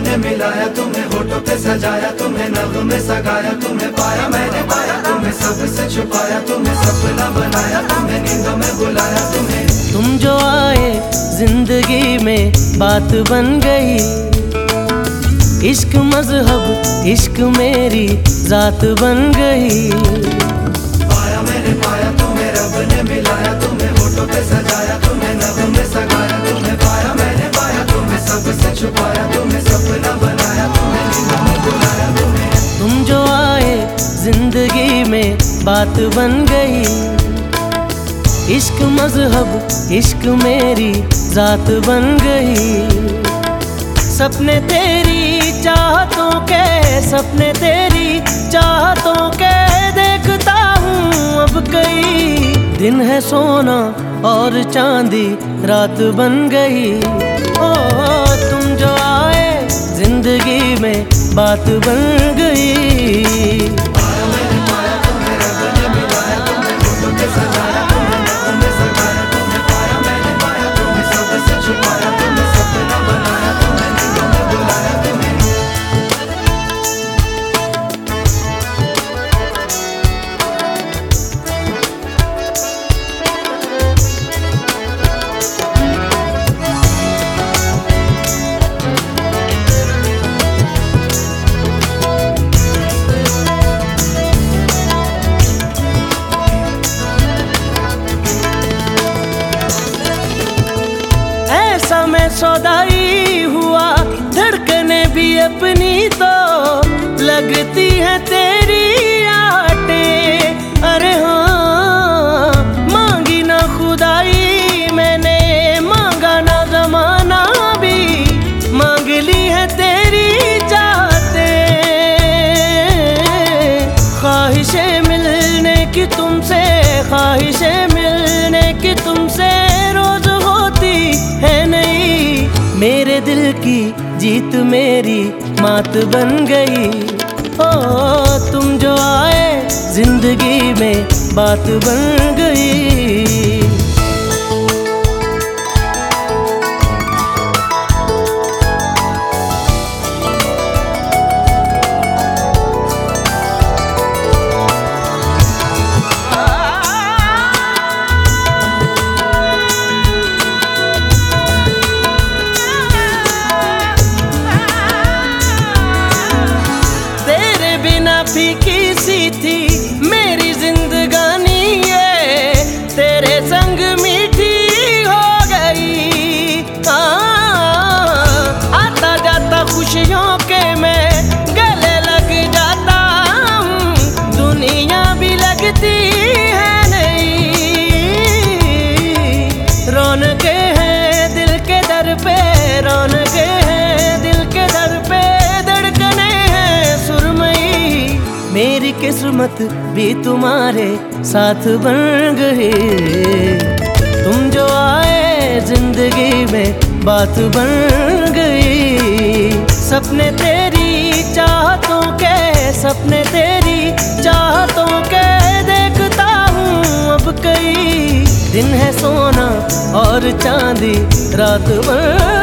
ने मिलाया तुम्हें होठों पे सजाया तुम्हें नव में सगाया तुम्हें पाया मैंने पाया तुम्हें सबसे छुपाया तुम्हें सपना बनाया तुम्हें नींदों में बुलाया तुम्हें। तुम जो आए ज़िंदगी में बात बन गई। इश्क मज़हब इश्क मेरी जात बन गई। पाया मैंने पाया तुम्हें रब ने मिलाया तुम्हें होठों पे सजाया तुम्हें नव में सगाया तुम्हें पाया मैंने बात बन गई। इश्क मज़हब, इश्क मेरी जात बन गई। सपने तेरी चाहतों के, सपने तेरी चाहतों के देखता हूँ अब कई। दिन है सोना और चांदी, रात बन गई। ओ, तुम जो आए, ज़िंदगी में बात बन गई। ऐसा मैं जीत मेरी मात बन गई। ओ तुम जो आए ज़िंदगी में बात बन गई। रौनके हैं, दिल के दर पे धड़कने हैं सुरमई। मेरी किस्मत भी तुम्हारे साथ बन गई। तुम जो आए ज़िंदगी में बात बन गई। सपने तेरी चाहतों के सपने तेरी और चांदी रात बन